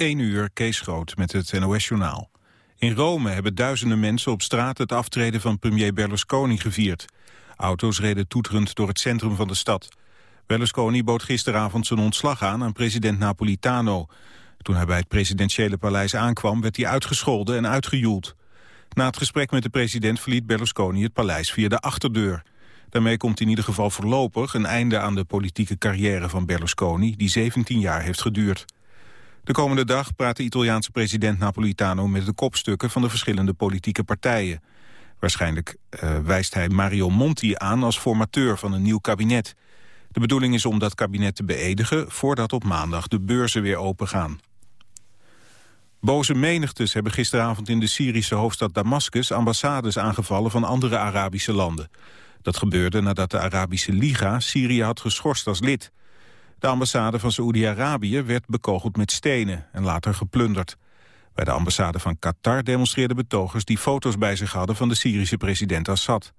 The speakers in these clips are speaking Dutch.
1 uur, Kees Groot met het NOS-journaal. In Rome hebben duizenden mensen op straat het aftreden van premier Berlusconi gevierd. Auto's reden toeterend door het centrum van de stad. Berlusconi bood gisteravond zijn ontslag aan aan president Napolitano. Toen hij bij het presidentiële paleis aankwam werd hij uitgescholden en uitgejoeld. Na het gesprek met de president verliet Berlusconi het paleis via de achterdeur. Daarmee komt in ieder geval voorlopig een einde aan de politieke carrière van Berlusconi... die 17 jaar heeft geduurd. De komende dag praat de Italiaanse president Napolitano met de kopstukken van de verschillende politieke partijen. Waarschijnlijk uh, wijst hij Mario Monti aan als formateur van een nieuw kabinet. De bedoeling is om dat kabinet te beëdigen voordat op maandag de beurzen weer opengaan. Boze menigtes hebben gisteravond in de Syrische hoofdstad Damascus ambassades aangevallen van andere Arabische landen. Dat gebeurde nadat de Arabische Liga Syrië had geschorst als lid. De ambassade van Saoedi-Arabië werd bekogeld met stenen en later geplunderd. Bij de ambassade van Qatar demonstreerden betogers die foto's bij zich hadden van de Syrische president Assad.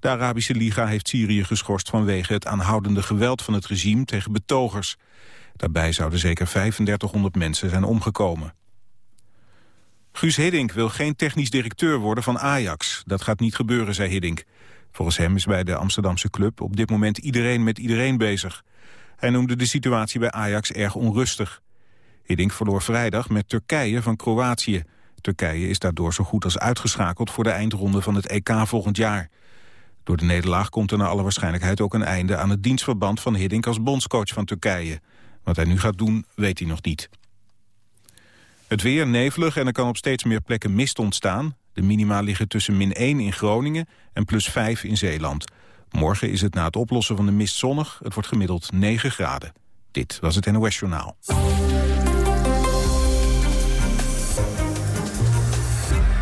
De Arabische Liga heeft Syrië geschorst vanwege het aanhoudende geweld van het regime tegen betogers. Daarbij zouden zeker 3500 mensen zijn omgekomen. Guus Hiddink wil geen technisch directeur worden van Ajax. Dat gaat niet gebeuren, zei Hiddink. Volgens hem is bij de Amsterdamse club op dit moment iedereen met iedereen bezig. Hij noemde de situatie bij Ajax erg onrustig. Hiddink verloor vrijdag met Turkije van Kroatië. Turkije is daardoor zo goed als uitgeschakeld voor de eindronde van het EK volgend jaar. Door de nederlaag komt er naar alle waarschijnlijkheid ook een einde aan het dienstverband van Hiddink als bondscoach van Turkije. Wat hij nu gaat doen, weet hij nog niet. Het weer nevelig en er kan op steeds meer plekken mist ontstaan. De minima liggen tussen min 1 in Groningen en plus 5 in Zeeland. Morgen is het na het oplossen van de mist zonnig. Het wordt gemiddeld 9 graden. Dit was het NOS Journaal.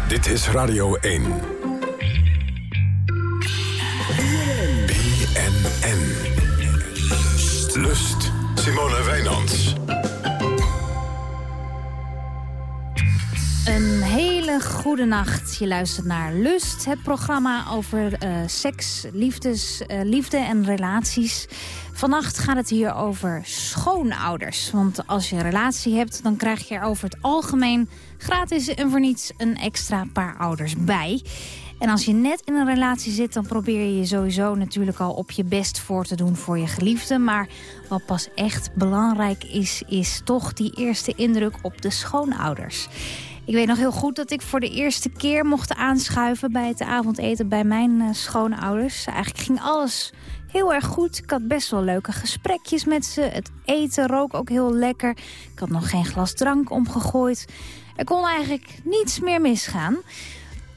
Dit is Radio 1. BNN. Lust. Simone Wijnands. Een hele goede nacht. Je luistert naar Lust, het programma over uh, seks, liefdes, uh, liefde en relaties. Vannacht gaat het hier over schoonouders. Want als je een relatie hebt, dan krijg je er over het algemeen... gratis en voor niets een extra paar ouders bij. En als je net in een relatie zit, dan probeer je je sowieso natuurlijk al op je best voor te doen voor je geliefde. Maar wat pas echt belangrijk is, is toch die eerste indruk op de schoonouders. Ik weet nog heel goed dat ik voor de eerste keer mocht aanschuiven... bij het avondeten bij mijn uh, schoonouders. Eigenlijk ging alles heel erg goed. Ik had best wel leuke gesprekjes met ze. Het eten rook ook heel lekker. Ik had nog geen glas drank omgegooid. Er kon eigenlijk niets meer misgaan.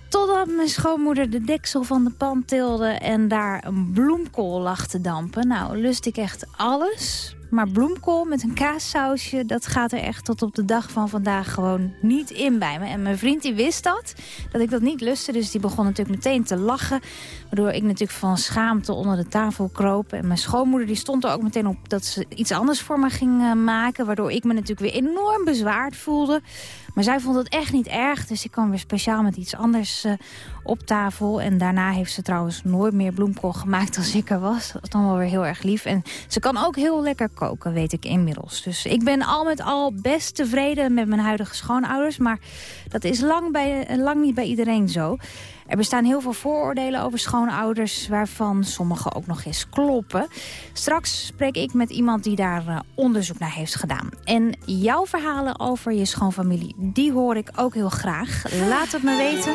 Totdat mijn schoonmoeder de deksel van de pan tilde en daar een bloemkool lag te dampen. Nou, lust ik echt alles. Maar bloemkool met een kaassausje, dat gaat er echt tot op de dag van vandaag gewoon niet in bij me. En mijn vriend die wist dat, dat ik dat niet lustte. Dus die begon natuurlijk meteen te lachen. Waardoor ik natuurlijk van schaamte onder de tafel kroop. En mijn schoonmoeder die stond er ook meteen op dat ze iets anders voor me ging eh, maken. Waardoor ik me natuurlijk weer enorm bezwaard voelde. Maar zij vond het echt niet erg, dus ik kwam weer speciaal met iets anders uh, op tafel. En daarna heeft ze trouwens nooit meer bloemkool gemaakt als ik er was. Dat was dan wel weer heel erg lief. En ze kan ook heel lekker koken, weet ik inmiddels. Dus ik ben al met al best tevreden met mijn huidige schoonouders. Maar dat is lang, bij, lang niet bij iedereen zo. Er bestaan heel veel vooroordelen over schoonouders... waarvan sommige ook nog eens kloppen. Straks spreek ik met iemand die daar uh, onderzoek naar heeft gedaan. En jouw verhalen over je schoonfamilie, die hoor ik ook heel graag. Laat het me weten.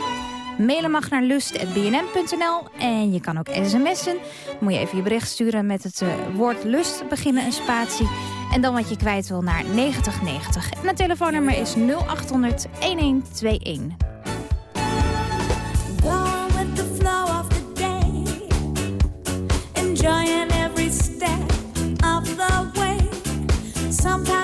Mailen mag naar lust.bnn.nl en je kan ook sms'en. Moet je even je bericht sturen met het uh, woord lust, beginnen een spatie. En dan wat je kwijt wil naar 9090. En het telefoonnummer is 0800 1121. Enjoying every step of the way. Sometimes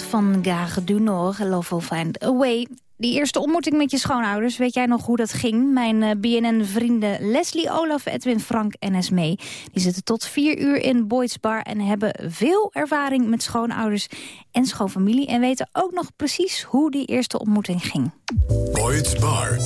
van Gare du Nord, Love Will Find a. Die eerste ontmoeting met je schoonouders, weet jij nog hoe dat ging? Mijn uh, BNN-vrienden Leslie, Olaf, Edwin, Frank en Esmee... die zitten tot vier uur in Boyd's Bar... en hebben veel ervaring met schoonouders en schoonfamilie... en weten ook nog precies hoe die eerste ontmoeting ging. Boyd's Bar.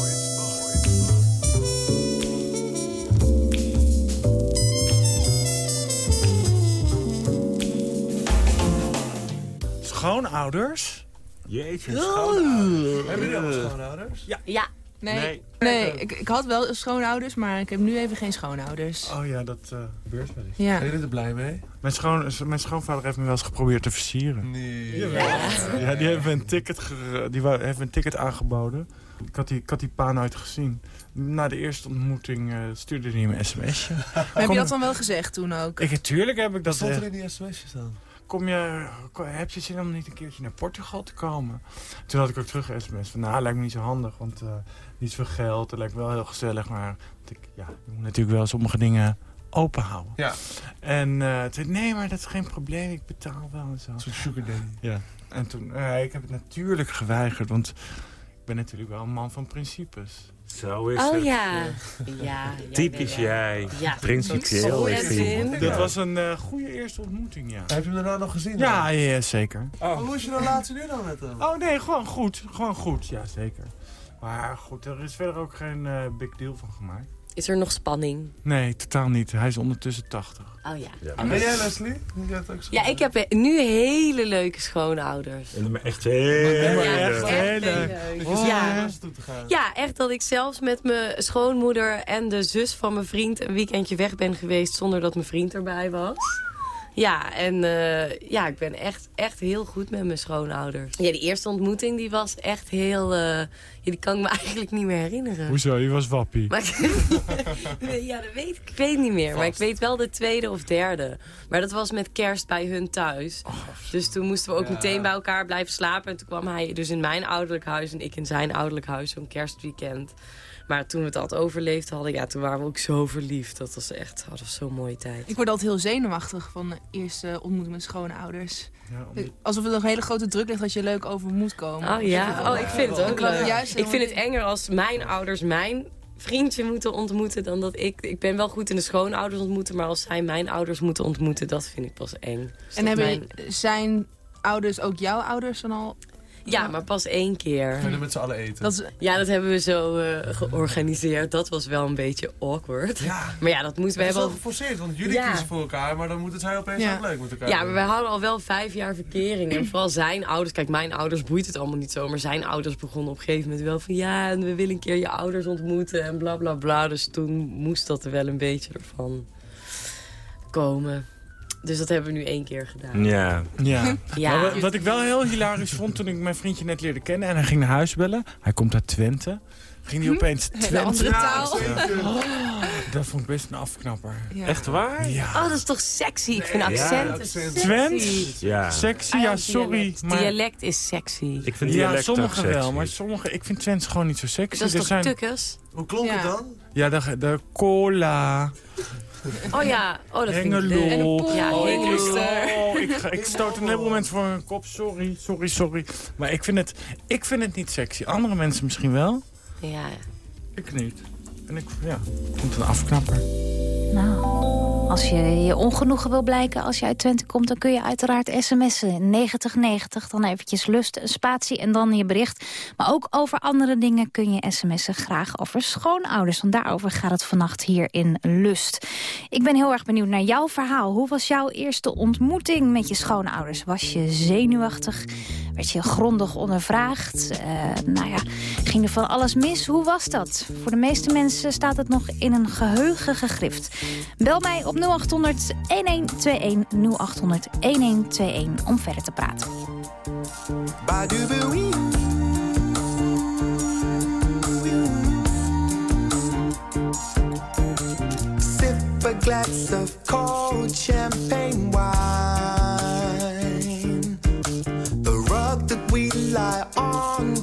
Schoonouders? Jeetje, schoonouders. Hebben jullie allemaal schoonouders? Ja. ja. Nee, nee, nee ik, ik, had wel schoonouders, maar ik heb nu even geen schoonouders. Oh ja, dat uh, gebeurt wel eens. Ja. Ben je er blij mee? Mijn, schoon, mijn schoonvader heeft me wel eens geprobeerd te versieren. Nee. Ja, ja die heeft me een ticket, ge, die heeft me een ticket aangeboden. Ik had, die, ik had die pa nooit gezien. Na de eerste ontmoeting uh, stuurde hij me een sms'je. heb je dat dan wel gezegd toen ook? Ik, tuurlijk heb ik dat... Wat stond er in die sms'jes dan? Kom je, heb je zin om niet een keertje naar Portugal te komen? Toen had ik ook terug sms van, nou, lijkt me niet zo handig, want uh, niet zoveel geld, het lijkt me wel heel gezellig, maar ik, ja, je moet natuurlijk wel sommige dingen open houden. Ja. En uh, toen nee, maar dat is geen probleem, ik betaal wel en zo. Soort sugar daddy. Ja. En toen, uh, ik heb het natuurlijk geweigerd, want ik ben natuurlijk wel een man van principes. Zo is oh, het. Ja. ja, ja Typisch ja, jij. Ja. Principieel. Zo dat, dat was een uh, goede eerste ontmoeting, ja. Heb je hem daarna nog gezien? Ja, ja, ja, zeker. Oh. Hoe is je relatie nu dan met hem? Oh nee, gewoon goed. Gewoon goed, ja zeker. Maar goed, er is verder ook geen uh, big deal van gemaakt. Is er nog spanning? Nee, totaal niet. Hij is ondertussen 80. Oh ja. ja. En ben jij Leslie? Ja, ik heb nu hele leuke schoonouders. En echt heel, ja, leuk. Echt heel leuk. Oh, ja. ja, echt dat ik zelfs met mijn schoonmoeder en de zus van mijn vriend een weekendje weg ben geweest zonder dat mijn vriend erbij was. Ja, en uh, ja, ik ben echt, echt heel goed met mijn schoonouders. Ja, die eerste ontmoeting die was echt heel... Uh, ja, die kan ik me eigenlijk niet meer herinneren. Hoezo? Die was wappie. Maar, ja, dat weet ik, ik weet niet meer. Vast. Maar ik weet wel de tweede of derde. Maar dat was met kerst bij hun thuis. Oh, dus toen moesten we ook ja. meteen bij elkaar blijven slapen. En toen kwam hij dus in mijn ouderlijk huis en ik in zijn ouderlijk huis. Zo'n kerstweekend. Maar toen we het al overleefd hadden, ja, toen waren we ook zo verliefd. Dat was echt dat was zo'n mooie tijd. Ik word altijd heel zenuwachtig van de eerste ontmoeting met schoonouders. Ja. Alsof er nog een hele grote druk ligt dat je leuk over moet komen. Oh ja, oh, ik vind het ook leuk. Juist, ik vind het enger als mijn ouders mijn vriendje moeten ontmoeten dan dat ik... Ik ben wel goed in de schoonouders ontmoeten, maar als zij mijn ouders moeten ontmoeten, dat vind ik pas eng. Dus en hebben mijn... zijn ouders ook jouw ouders dan al ja, maar pas één keer. Kunnen met z'n allen eten? Dat is, ja, dat hebben we zo uh, georganiseerd. Dat was wel een beetje awkward. Ja. Maar ja, dat moesten we hebben... Dat is wel geforceerd, want jullie ja. kiezen voor elkaar, maar dan moeten zij opeens ja. ook leuk met elkaar Ja, maar we hadden al wel vijf jaar verkering. En vooral zijn ouders... Kijk, mijn ouders boeit het allemaal niet zo. Maar zijn ouders begonnen op een gegeven moment wel van... Ja, en we willen een keer je ouders ontmoeten en bla bla bla. Dus toen moest dat er wel een beetje ervan komen. Dus dat hebben we nu één keer gedaan. Ja. ja. ja. Wat, wat ik wel heel hilarisch vond toen ik mijn vriendje net leerde kennen... en hij ging naar huis bellen. Hij komt uit Twente. Ging hij opeens Twente... andere taal. Oh, dat vond ik best een afknapper. Ja. Echt waar? Ja. Oh, dat is toch sexy? Ik vind accenten ja, sexy. Twent? Ja. Sexy, ja, sorry. Dialect. Maar... dialect is sexy. Ik vind ja, dialect sommige sexy. wel, maar sommige... Ik vind Twents gewoon niet zo sexy. Dat is er toch zijn... tukkers? Hoe klonk Ja. het dan? Ja, de, de cola. Oh ja, oh, dat vind ik. En een. Ja, Oh, ik, Hengelo. oh, ik, ga- ik stoot een heleboel mensen voor hun kop. Sorry, sorry, sorry. Maar ik vind het, ik vind het niet sexy. Andere mensen misschien wel. Ja, Ik niet. En ik, ja, ik vind het een afknapper. Nou, als je je ongenoegen wil blijken als je uit Twente komt... dan kun je uiteraard sms'en 9090. Dan eventjes lust, een spatie en dan je bericht. Maar ook over andere dingen kun je sms'en. Graag over schoonouders, want daarover gaat het vannacht hier in Lust. Ik ben heel erg benieuwd naar jouw verhaal. Hoe was jouw eerste ontmoeting met je schoonouders? Was je zenuwachtig? Werd je grondig ondervraagd? Uh, nou ja, ging er van alles mis? Hoe was dat? Voor de meeste mensen staat het nog in een geheugen gegrift. Bel mij op 0800 1121 0800 1121 om verder te praten. Sip a glass of cold champagne wine. Lie on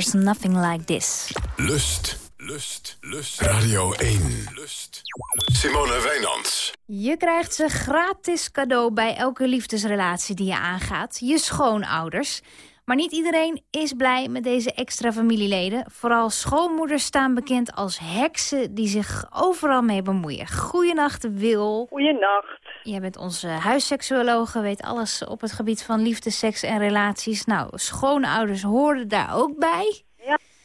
there's nothing like this. Lust, lust, lust. Radio 1. Lust. Simone Wijnands. Je krijgt ze gratis cadeau bij elke liefdesrelatie die je aangaat. Je schoonouders. Maar niet iedereen is blij met deze extra familieleden. Vooral schoonmoeders staan bekend als heksen die zich overal mee bemoeien. Goeienacht, Wil. Goeienacht. Jij bent onze huisseksuologe, weet alles op het gebied van liefde, seks en relaties. Nou, schoonouders horen daar ook bij.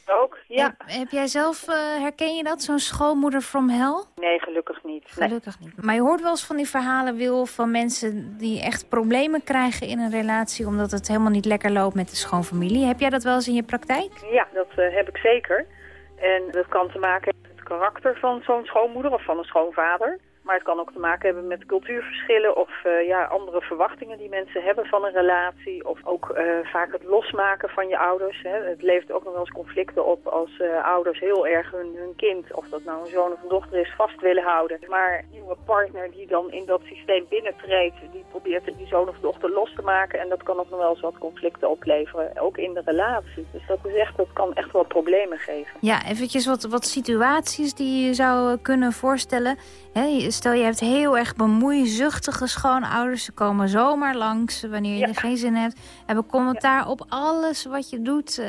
Ook. Ja. Heb, heb jij zelf, eh, herken je dat, zo'n schoonmoeder from hell? Nee, gelukkig niet. Nee. Gelukkig niet. Maar je hoort wel eens van die verhalen, Wil, van mensen die echt problemen krijgen in een relatie... omdat het helemaal niet lekker loopt met de schoonfamilie. Heb jij dat wel eens in je praktijk? Ja, dat eh, heb ik zeker. En dat kan te maken hebben met het karakter van zo'n schoonmoeder of van een schoonvader. Maar het kan ook te maken hebben met cultuurverschillen of eh, ja, andere verwachtingen die mensen hebben van een relatie. Of ook eh, vaak het losmaken van je ouders. Hè. Het levert ook nog wel eens conflicten op als eh, ouders heel erg hun, hun kind, of dat nou een zoon of een dochter is, vast willen houden. Maar een nieuwe partner die dan in dat systeem binnentreedt, die probeert die zoon of dochter los te maken. En dat kan ook nog wel eens wat conflicten opleveren, ook in de relatie. Dus dat, is echt, dat kan echt wel problemen geven. Ja, eventjes wat, wat situaties die je zou kunnen voorstellen. Hè, stel, je hebt heel erg bemoeizuchtige schoonouders. Ze komen zomaar langs wanneer je Ja. er geen zin hebt. Hebben commentaar op alles wat je doet. eh,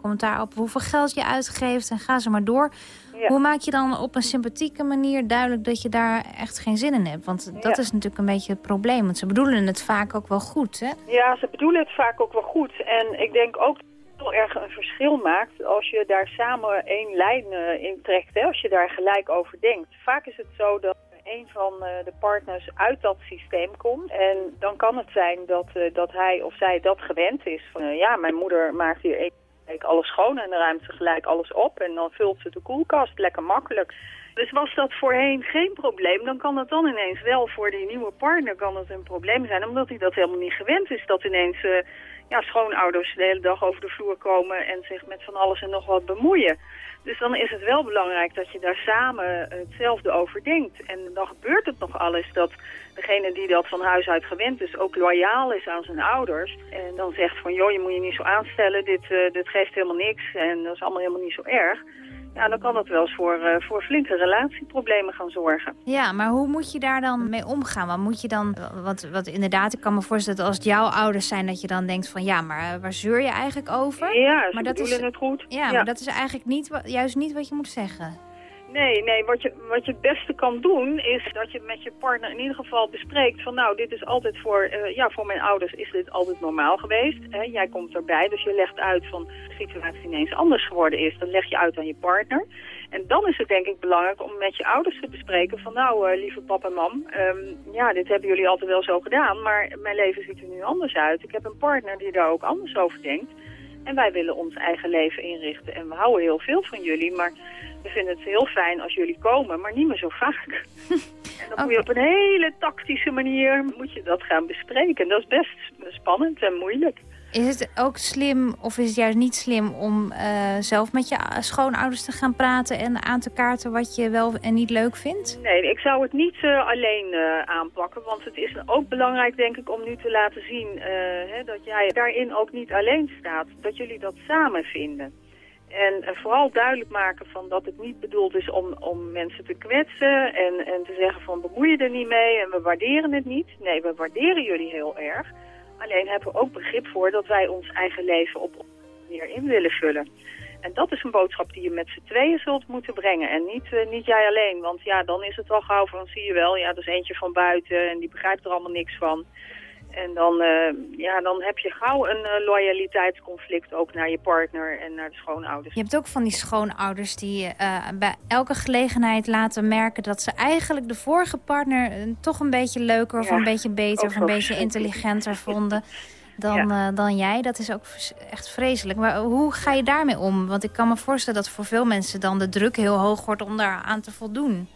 commentaar op hoeveel geld je uitgeeft. En ga ze maar door. Ja. Hoe maak je dan op een sympathieke manier duidelijk dat je daar echt geen zin in hebt? Want dat is natuurlijk een beetje het probleem. Want ze bedoelen het vaak ook wel goed, hè? Ja, ze bedoelen het vaak ook wel goed. En ik denk ook erg een verschil maakt als je daar samen één lijn eh, in trekt. Hè, als je daar gelijk over denkt. Vaak is het zo dat een van eh, de partners uit dat systeem komt. En dan kan het zijn dat, eh, dat hij of zij dat gewend is. Van, ja, mijn moeder maakt hier één week alles schoon en ruimt ze gelijk alles op. En dan vult ze de koelkast, lekker makkelijk. Dus was dat voorheen geen probleem, dan kan het dan ineens wel voor die nieuwe partner kan het een probleem zijn. Omdat hij dat helemaal niet gewend is. Dat ineens ja, schoonouders de hele dag over de vloer komen en zich met van alles en nog wat bemoeien. Dus dan is het wel belangrijk dat je daar samen hetzelfde over denkt. En dan gebeurt het nog alles dat degene die dat van huis uit gewend is ook loyaal is aan zijn ouders. En dan zegt van joh, je moet je niet zo aanstellen, dit, eh, dit geeft helemaal niks en dat is allemaal helemaal niet zo erg. Ja, dan kan dat wel eens voor, eh, voor flinke relatieproblemen gaan zorgen. Ja, maar hoe moet je daar dan mee omgaan? Wat moet je dan, wat, wat inderdaad, ik kan me voorstellen dat als het jouw ouders zijn, dat je dan denkt van ja, maar eh, waar zeur je eigenlijk over? Ja, ze maar dat is, het goed. Ja, maar dat is eigenlijk niet, juist niet wat je moet zeggen. Nee, nee, wat je, wat je het beste kan doen is dat je met je partner in ieder geval bespreekt van nou, dit is altijd voor, eh, ja, voor mijn ouders is dit altijd normaal geweest. Hè? Jij komt erbij, dus je legt uit van de situatie ineens anders geworden is. Dat leg je uit aan je partner. En dan is het denk ik belangrijk om met je ouders te bespreken van nou, eh, lieve papa en mam, ehm, ja, dit hebben jullie altijd wel zo gedaan, maar mijn leven ziet er nu anders uit. Ik heb een partner die daar ook anders over denkt. En wij willen ons eigen leven inrichten. En we houden heel veel van jullie, maar we vinden het heel fijn als jullie komen, maar niet meer zo vaak. en dan moet je op een hele tactische manier moet je dat gaan bespreken. Dat is best spannend en moeilijk. Is het ook slim of is het juist niet slim om uh, zelf met je schoonouders te gaan praten en aan te kaarten wat je wel en niet leuk vindt? Nee, ik zou het niet uh, alleen uh, aanpakken, want het is ook belangrijk denk ik om nu te laten zien hè, dat jij daarin ook niet alleen staat. Dat jullie dat samen vinden. En vooral duidelijk maken van dat het niet bedoeld is om, om mensen te kwetsen en, en te zeggen van bemoei je er niet mee en we waarderen het niet. Nee, we waarderen jullie heel erg. Alleen hebben we ook begrip voor dat wij ons eigen leven op manier in willen vullen. En dat is een boodschap die je met z'n tweeën zult moeten brengen. En niet, uh, niet jij alleen. Want ja, dan is het wel gauw van, zie je wel, ja, dat is eentje van buiten en die begrijpt er allemaal niks van. En dan, uh, ja, dan heb je gauw een uh, loyaliteitsconflict ook naar je partner en naar de schoonouders. Je hebt ook van die schoonouders die uh, bij elke gelegenheid laten merken... dat ze eigenlijk de vorige partner toch een beetje leuker of Ja, een beetje beter... of een beetje intelligenter vonden dan, Ja. eh, dan jij. Dat is ook echt vreselijk. Maar hoe ga je daarmee om? Want ik kan me voorstellen dat voor veel mensen dan de druk heel hoog wordt om daar aan te voldoen.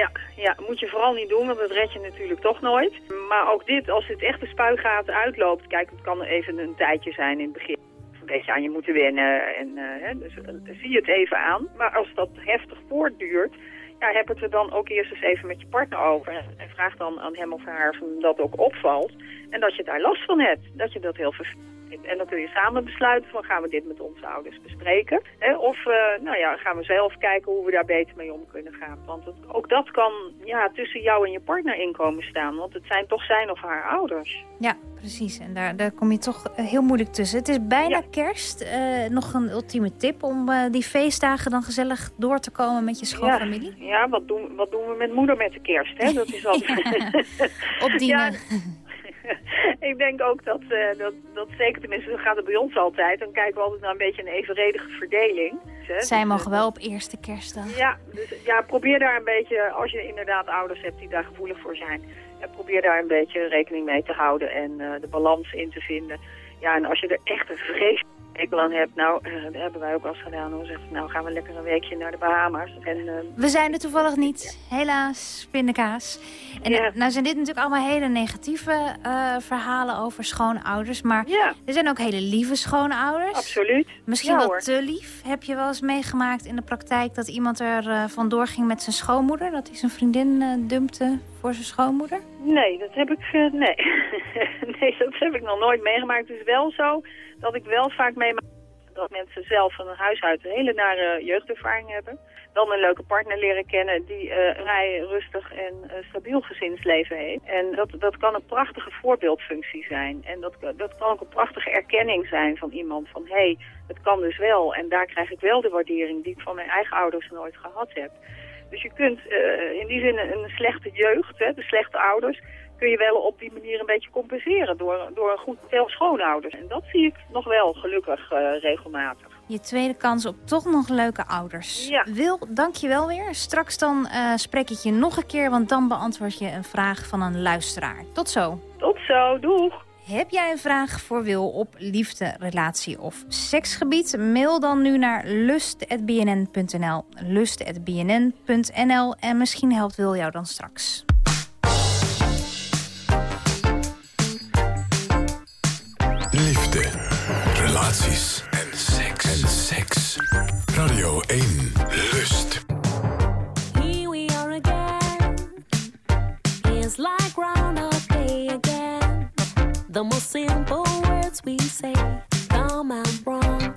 Ja, ja, moet je vooral niet doen, want dat red je natuurlijk toch nooit. Maar ook dit, als dit echt de spuigaten uitloopt... Kijk, het kan even een tijdje zijn in het begin. Een beetje aan je moeten wennen. En, eh, dus eh, zie het even aan. Maar als dat heftig voortduurt... Ja, heb het er dan ook eerst eens even met je partner over. En vraag dan aan hem of haar of hem dat ook opvalt. En dat je daar last van hebt. Dat je dat heel vervelend En dan kun je samen besluiten van gaan we dit met onze ouders bespreken. Hè? Of eh, nou ja, gaan we zelf kijken hoe we daar beter mee om kunnen gaan. Want het- ook dat kan ja, tussen jou en je partner inkomen staan. Want het zijn toch zijn of haar ouders. Ja, precies. En daar, daar kom je toch eh, heel moeilijk tussen. Het is bijna Ja. kerst. Eh, nog een ultieme tip om die feestdagen dan gezellig door te komen met je schoonfamilie? Ja, wat doen, wat doen we met moeder met de kerst? Hè? Dat is altijd... Opdienen. ik denk ook dat, eh, dat, dat zeker, tenminste, zo gaat het bij ons altijd. Dan kijken we altijd naar een beetje een evenredige verdeling. Hè? Zij Dus, mogen eh, wel op eerste kerstdag. Ja, dus ja, probeer daar een beetje, als je inderdaad ouders hebt die daar gevoelig voor zijn, ja, probeer daar een beetje rekening mee te houden en eh, de balans in te vinden. Ja, en als je er echt een vreselijke hekel aan hebt, nou, eh, dat hebben wij ook eens gedaan. hoor. Zeggen, nou gaan we lekker een weekje naar de Bahama's. En, eh, We zijn er toevallig niet. Helaas, pindakaas. En Ja. eh, nou zijn dit natuurlijk allemaal hele negatieve verhalen over schoonouders. Maar ja, er zijn ook hele lieve schoonouders. absoluut. Misschien Ja, wel hoor. te lief. Heb je wel eens meegemaakt in de praktijk dat iemand er eh, vandoor ging met zijn schoonmoeder? Dat hij zijn vriendin dumpte voor zijn schoonmoeder? Nee, dat heb ik, nee. nee, dat heb ik nog nooit meegemaakt. Het is wel zo dat ik wel vaak meemaak dat mensen zelf van een huis uit een hele nare jeugdervaring hebben. Dan een leuke partner leren kennen die eh, een vrij rustig en eh, stabiel gezinsleven heeft. En dat, dat kan een prachtige voorbeeldfunctie zijn. En dat, dat kan ook een prachtige erkenning zijn van iemand van hé, hey, het kan dus wel. En daar krijg ik wel de waardering die ik van mijn eigen ouders nooit gehad heb. Dus je kunt eh, in die zin een slechte jeugd, hè, de slechte ouders, kun je wel op die manier een beetje compenseren door, door een goed stel schoonouders. En dat zie ik nog wel gelukkig eh, regelmatig. Je tweede kans op toch nog leuke ouders. Ja. Wil, dank je wel weer. Straks dan eh, spreek ik je nog een keer, want dan beantwoord je een vraag van een luisteraar. Tot zo. Tot zo, doeg! Heb jij een vraag voor Wil op liefde, relatie of seksgebied? Mail dan nu naar lust.bnn.nl. Lust.bnn.nl en misschien helpt Wil jou dan straks. Relaties en seks. En seks. Radio 1, Lust. Here we are again. It's like Groundhog Day again. The most simple words we say come out wrong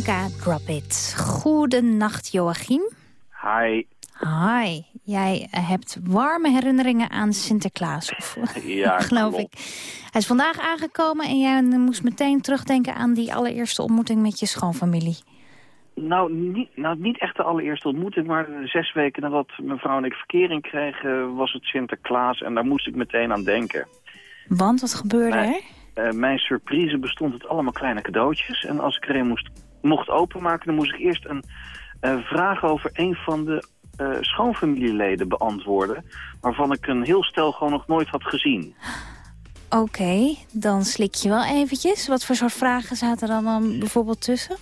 Jovanka, drop it. Goedenacht, Joachim. Hi. Hi. Jij hebt warme herinneringen aan Sinterklaas, of, Ja, geloof klopt. ik. Hij is vandaag aangekomen en jij moest meteen terugdenken aan die allereerste ontmoeting met je schoonfamilie. Nou niet, nou, niet echt de allereerste ontmoeting, maar zes weken nadat mevrouw en ik verkering kregen, was het Sinterklaas en daar moest ik meteen aan denken. Want, wat gebeurde er? Eh, mijn surprise bestond uit allemaal kleine cadeautjes. En als ik er een moest, mocht openmaken, dan moest ik eerst een eh, vraag over een van de eh, schoonfamilieleden beantwoorden. Waarvan ik een heel stel gewoon nog nooit had gezien. Oké, dan slik je wel eventjes. Wat voor soort vragen zaten er dan, dan bijvoorbeeld tussen?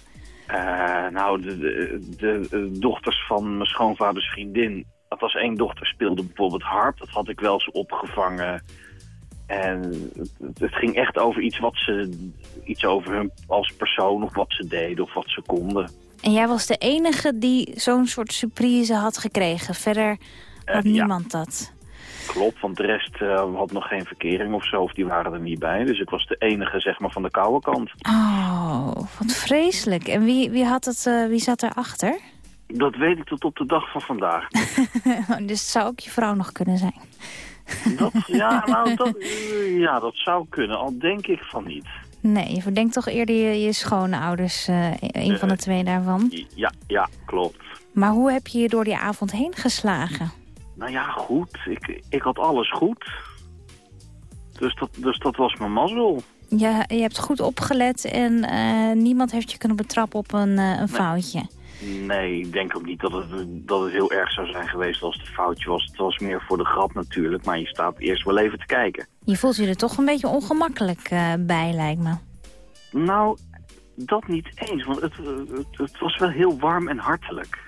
Eh, nou, de, de, de, de dochters van mijn schoonvaders vriendin. Dat was één dochter speelde bijvoorbeeld harp. Dat had ik wel eens opgevangen. En het, ging echt over iets wat ze... Iets over hun als persoon of wat ze deden of wat ze konden. En jij was de enige die zo'n soort surprise had gekregen. Verder had Eh, ja. niemand dat. Klopt, want de rest eh, had nog geen verkering of zo. Of die waren er niet bij. Dus ik was de enige zeg maar van de koude kant. Oh, wat vreselijk. En wie, wie, had het, eh, wie zat erachter? Dat weet ik tot op de dag van vandaag. dus het zou ook je vrouw nog kunnen zijn. Dat, ja, nou, dat, eh, ja, dat zou kunnen. Al denk ik van niet. Nee, je verdenkt toch eerder je, je schoonouders, eh een van de twee daarvan. Ja, ja, klopt. Maar hoe heb je je door die avond heen geslagen? Nou ja, goed. Ik, ik had alles goed. Dus dat, dus dat was mijn mazzel. Je, je hebt goed opgelet en eh, niemand heeft je kunnen betrappen op een, eh, een foutje. Nee, ik denk ook niet dat het, dat het heel erg zou zijn geweest als het een foutje was. Het was meer voor de grap natuurlijk, maar je staat eerst wel even te kijken. Je voelt je er toch een beetje ongemakkelijk eh, bij, lijkt me. Nou, dat niet eens, want het, het, het was wel heel warm en hartelijk.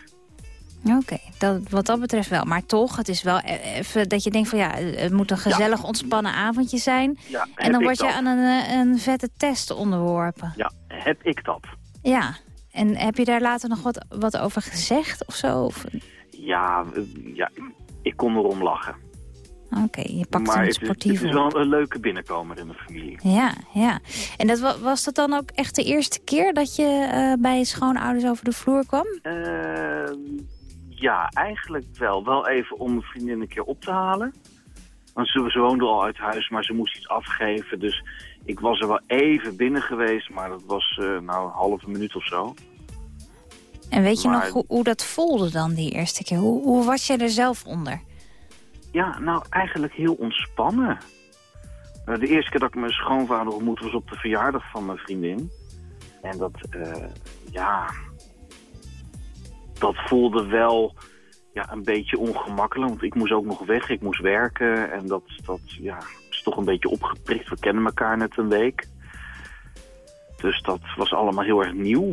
Oké, dat, wat dat betreft wel. Maar toch, het is wel e- even dat je denkt van ja, het moet een gezellig ontspannen avondje zijn. Ja, en dan word je dat. aan een, een vette test onderworpen. Ja, heb ik dat. Ja, en heb je daar later nog wat, wat over gezegd of zo? Of- Ja, eh, ja, ik kon erom lachen. Oké, je pakt maar een het, is- het is op. wel een leuke binnenkomer in de familie. Ja, ja. En dat, wa- was dat dan ook echt de eerste keer dat je eh, bij je schoonouders over de vloer kwam? Eh, ja, eigenlijk wel. Wel even om mijn vriendin een keer op te halen. Want ze, ze woonde al uit huis, maar ze moest iets afgeven. Dus ik was er wel even binnen geweest, maar dat was eh, nou een halve minuut of zo. En weet je Maar- nog hoe, hoe dat voelde dan die eerste keer? Hoe, hoe was je er zelf onder? Ja, nou eigenlijk heel ontspannen. Eh, de eerste keer dat ik mijn schoonvader ontmoette was op de verjaardag van mijn vriendin. En dat, eh, ja, dat voelde wel ja, een beetje ongemakkelijk. Want ik moest ook nog weg, ik moest werken. En dat, dat ja, is toch een beetje opgeprikt. We kennen elkaar net een week. Dus dat was allemaal heel erg nieuw.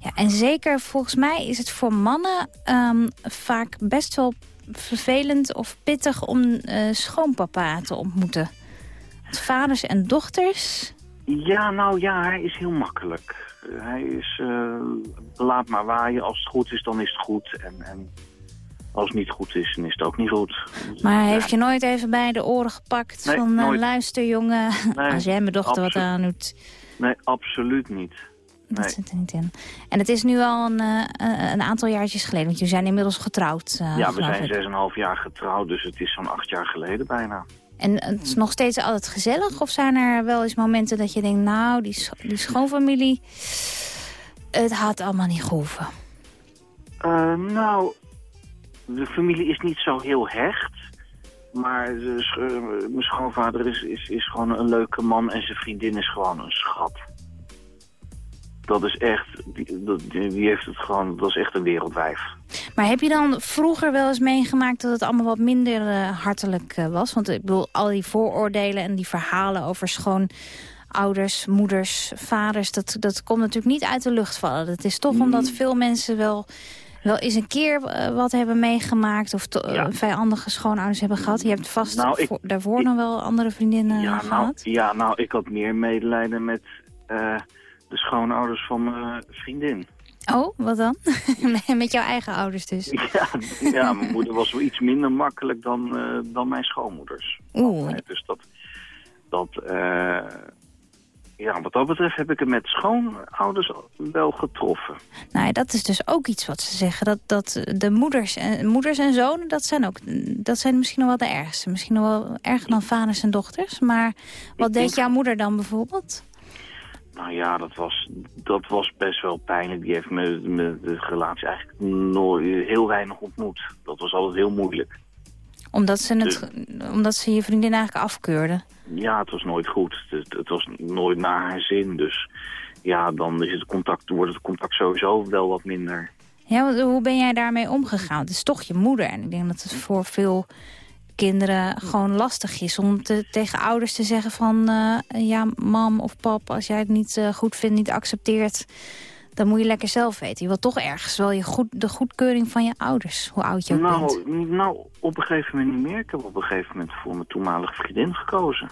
Ja, en zeker volgens mij is het voor mannen ehm, vaak best wel vervelend of pittig om eh, schoonpapa te ontmoeten. Want vaders en dochters, Ja, nou ja, hij is heel makkelijk. Eh, hij is, eh, laat maar waaien. Als het goed is, dan is het goed. En, en als het niet goed is, dan is het ook niet goed. maar heeft je nooit even bij de oren gepakt Nee, van... eh, luister jongen, Nee, als jij mijn dochter wat aan doet, Nee, absoluut niet. dat Nee. zit er niet in. En het is nu al een, eh, een aantal jaartjes geleden, want jullie zijn inmiddels getrouwd, eh, ja, we zijn ik. 6,5 jaar getrouwd, dus het is zo'n acht jaar geleden bijna. En het is nog steeds altijd gezellig? Of zijn er wel eens momenten dat je denkt... nou, die, scho- die schoonfamilie, het had allemaal niet gehoeven? Eh, nou, de familie is niet zo heel hecht. Maar eh, mijn schoonvader is, is, is gewoon een leuke man en zijn vriendin is gewoon een schat. Dat is echt, die, die heeft het gewoon, dat is echt een wereldwijf. Maar heb je dan vroeger wel eens meegemaakt dat het allemaal wat minder eh, hartelijk eh, was? Want ik bedoel, al die vooroordelen en die verhalen over schoonouders, moeders, vaders... Dat, dat komt natuurlijk niet uit de lucht vallen. Dat is toch Mm. omdat veel mensen wel, wel eens een keer eh, wat hebben meegemaakt... of to- eh, vijandige schoonouders hebben gehad. Je hebt vast Nou, ik- daarvoor nog wel andere vriendinnen Ja, nou, gehad. ja, nou, ik had meer medelijden met eh, de schoonouders van mijn vriendin. Oh, wat dan? Met jouw eigen ouders dus? Ja, ja, mijn moeder was wel iets minder makkelijk dan, eh, dan mijn schoonmoeders. Oeh. Eh, Dus dat, dat, eh, ja, wat dat betreft heb ik het met schoonouders wel getroffen. Nou, ja, dat is dus ook iets wat ze zeggen. Dat, dat de moeders en, moeders en zonen, dat zijn, ook, dat zijn misschien nog wel de ergste. Misschien nog wel erger dan vaders en dochters. Maar wat deed jouw moeder dan bijvoorbeeld? Nou ja, dat was, dat was best wel pijnlijk. Die heeft me, me de relatie eigenlijk nooit, heel weinig ontmoet. Dat was altijd heel moeilijk. Omdat ze, het, omdat ze je vriendin eigenlijk afkeurde. Ja, het was nooit goed. Het, het was nooit naar haar zin. Dus ja, dan is het contact, wordt het contact sowieso wel wat minder. Ja, hoe ben jij daarmee omgegaan? Het is toch je moeder. En ik denk dat het voor veel kinderen gewoon lastig is om te, tegen ouders te zeggen van... eh, ja, mam of pap, als jij het niet eh, goed vindt, niet accepteert... dan moet je lekker zelf weten. Je wilt toch ergens wel je goed, de goedkeuring van je ouders, hoe oud je ook nou, bent. nou, op een gegeven moment niet meer. Ik heb op een gegeven moment voor mijn toenmalige vriendin gekozen.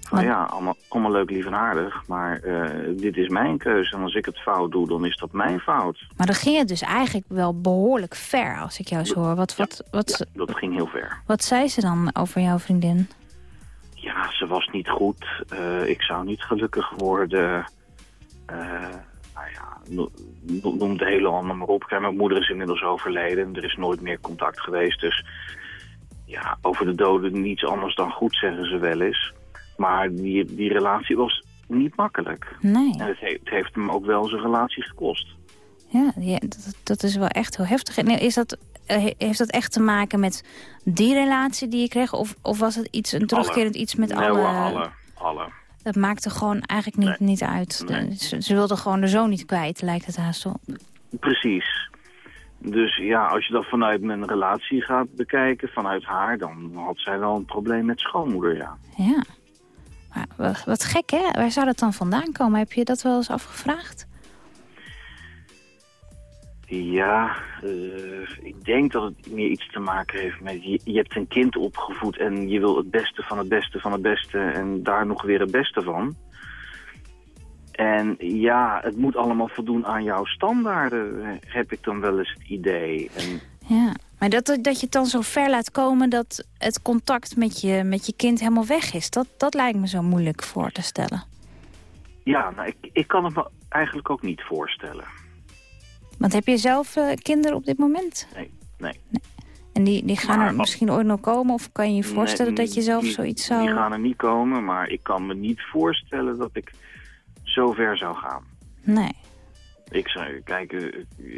Van ja, allemaal, allemaal leuk, lief en aardig, maar eh, dit is mijn keuze. En als ik het fout doe, dan is dat mijn fout. Maar dan ging het dus eigenlijk wel behoorlijk ver, als ik jou zo hoor. Wat, wat, wat, Dat ging heel ver. wat zei ze dan over jouw vriendin? Ja, ze was niet goed. Eh, ik zou niet gelukkig worden. Eh, noem de hele ander maar op. Kijk, mijn moeder is inmiddels overleden. Er is nooit meer contact geweest. Dus ja, over de doden niets anders dan goed, zeggen ze wel eens. Maar die, die relatie was niet makkelijk. Nee. En het, he- het heeft hem ook wel zijn relatie gekost. Ja, ja dat, dat is wel echt heel heftig. En is dat, eh, he- heeft dat echt te maken met die relatie die je kreeg? Of, of was het iets, een terugkerend iets met nee, alle... hoor, alle, alle. Dat maakte gewoon eigenlijk niet, niet uit. De- ze, ze wilde gewoon de zoon niet kwijt, lijkt het haast op. Precies. Dus ja, als je dat vanuit mijn relatie gaat bekijken, vanuit haar, dan had zij wel een probleem met schoonmoeder, ja. Ja. Maar wat, wat gek, hè? Waar zou dat dan vandaan komen? Heb je dat wel eens afgevraagd? Ja, eh, ik denk dat het meer iets te maken heeft met... Je, je hebt een kind opgevoed en je wil het beste van het beste van het beste... en daar nog weer het beste van. En ja, het moet allemaal voldoen aan jouw standaarden, heb ik dan wel eens het idee. En Ja. Maar dat, dat je het dan zo ver laat komen dat het contact met je, met je kind helemaal weg is... Dat, dat lijkt me zo moeilijk voor te stellen. ja, nou, ik, ik kan het me eigenlijk ook niet voorstellen. Want heb je zelf eh, kinderen op dit moment? Nee, nee. En die, die gaan Maar er misschien ooit nog komen? Of kan je je voorstellen Nee, dat je zelf die- zoiets zou... Die gaan er niet komen, maar ik kan me niet voorstellen dat ik zo ver zou gaan. Nee. Ik zou, kijk,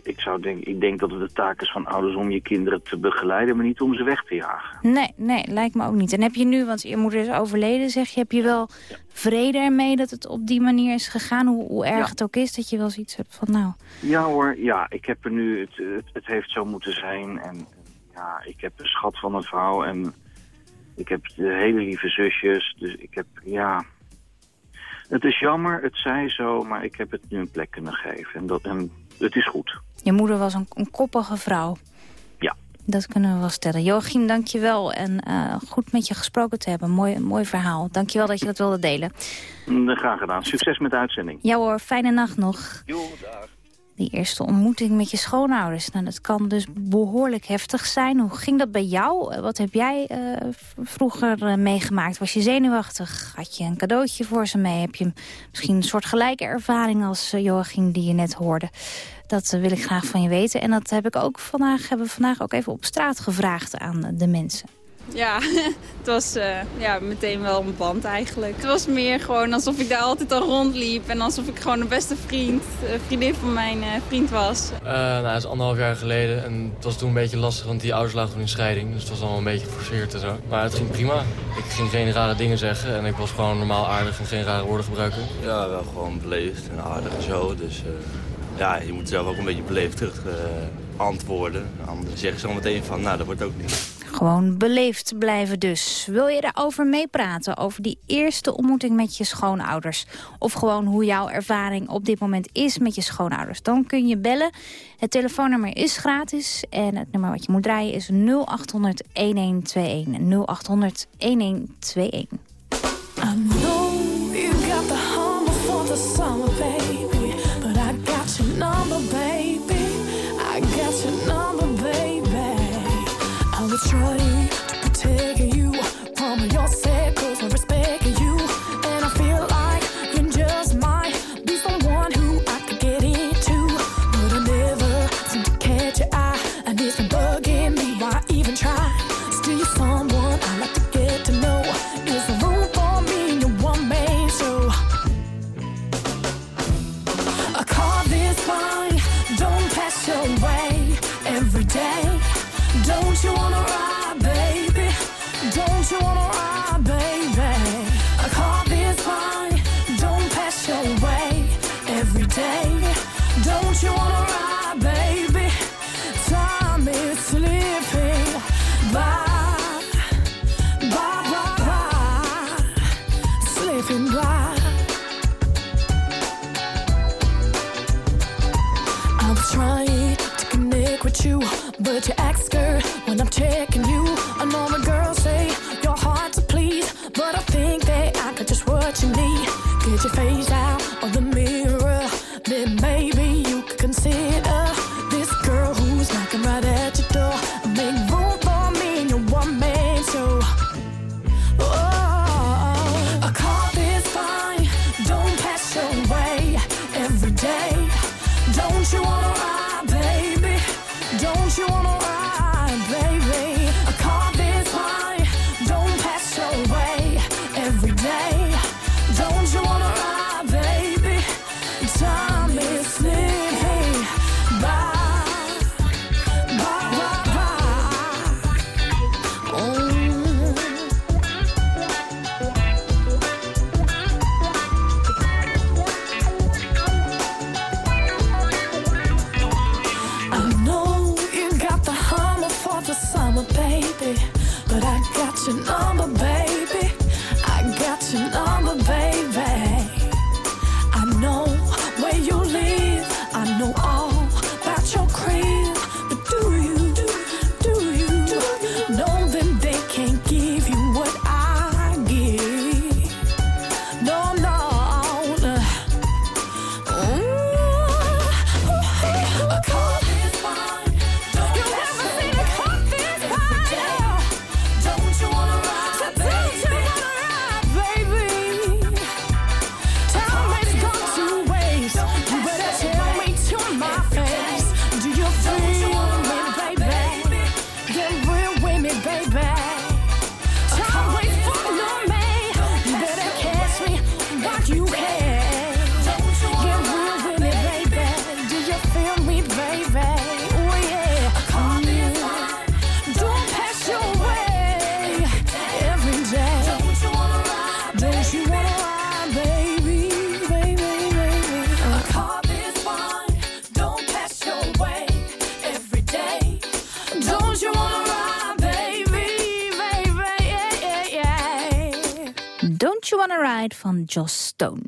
ik, zou denk, ik denk dat het de taak is van ouders om je kinderen te begeleiden, maar niet om ze weg te jagen. Nee, nee, lijkt me ook niet. En heb je nu, want je moeder is overleden, zeg je... heb je wel vrede ermee dat het op die manier is gegaan? Hoe, hoe erg Ja. het ook is, dat je wel zoiets hebt van... nou, Ja hoor, ja, ik heb er nu, het, het, het heeft zo moeten zijn. En ja, ik heb een schat van een vrouw en ik heb de hele lieve zusjes. Dus ik heb, ja... Het is jammer, het zij zo, maar ik heb het nu een plek kunnen geven. En, dat, en het is goed. je moeder was een, een koppige vrouw. Ja. Dat kunnen we wel stellen. Joachim, dank je wel. En eh, goed met je gesproken te hebben. Mooi, mooi verhaal. Dank je wel dat je dat wilde delen. Mm, Graag gedaan. Succes met de uitzending. Ja hoor, fijne nacht nog. Jo, dag. Die eerste ontmoeting met je schoonouders. Nou, dat kan dus behoorlijk heftig zijn. Hoe ging dat bij jou? Wat heb jij eh, vroeger eh, meegemaakt? Was je zenuwachtig? Had je een cadeautje voor ze mee? Heb je misschien een soort gelijke ervaring als eh, Joachim die je net hoorde? Dat wil ik graag van je weten. En dat heb ik ook vandaag, hebben we vandaag ook even op straat gevraagd aan de mensen. Ja, het was eh, ja, meteen wel een band eigenlijk. Het was meer gewoon alsof ik daar altijd al rondliep. En alsof ik gewoon de beste vriend, eh, vriendin van mijn eh, vriend was. Eh, nou, dat is anderhalf jaar geleden en het was toen een beetje lastig, want die ouders lagen toen in scheiding. Dus het was allemaal een beetje geforceerd en zo. Maar het ging prima. Ik ging geen rare dingen zeggen en ik was gewoon normaal aardig en geen rare woorden gebruiken. Ja, wel gewoon beleefd en aardig en zo. Dus eh, ja, je moet zelf ook een beetje beleefd terug eh, antwoorden. Anders zeggen ze al meteen van, nou, dat wordt ook niet. Gewoon beleefd blijven dus. Wil je daarover meepraten, over die eerste ontmoeting met je schoonouders? Of gewoon hoe jouw ervaring op dit moment is met je schoonouders? Dan kun je bellen. Het telefoonnummer is gratis en het nummer wat je moet draaien is 0800-1121. 0800-1121. Van Joss Stone.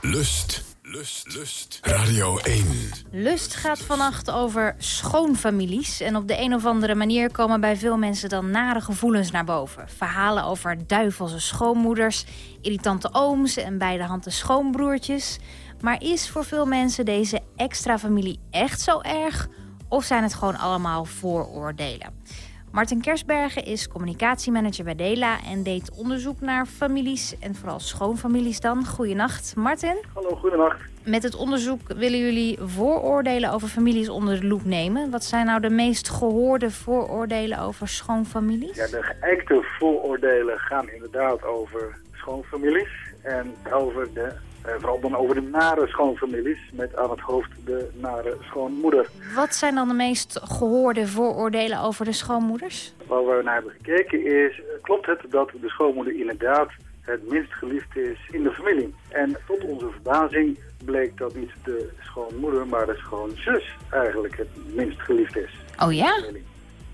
Lust, lust, lust. Radio 1. Lust gaat vannacht over schoonfamilies. En op de een of andere manier komen bij veel mensen dan nare gevoelens naar boven. Verhalen over duivelse schoonmoeders, irritante ooms en bij de hand de schoonbroertjes. Maar is voor veel mensen deze extra familie echt zo erg? Of zijn het gewoon allemaal vooroordelen? Martin Kersbergen is communicatiemanager bij Dela en deed onderzoek naar families en vooral schoonfamilies dan. Goedenacht, Martin. Hallo, goedenacht. Met het onderzoek willen jullie vooroordelen over families onder de loep nemen. Wat zijn nou de meest gehoorde vooroordelen over schoonfamilies? Ja, de geëikte vooroordelen gaan inderdaad over schoonfamilies. En over de, vooral dan over de nare schoonfamilies. Met aan het hoofd de nare schoonmoeder. Wat zijn dan de meest gehoorde vooroordelen over de schoonmoeders? Waar we naar hebben gekeken is, eh, klopt het dat de schoonmoeder inderdaad het minst geliefd is in de familie? En tot onze verbazing bleek dat niet de schoonmoeder, maar de schoonzus eigenlijk het minst geliefd is. Oh ja?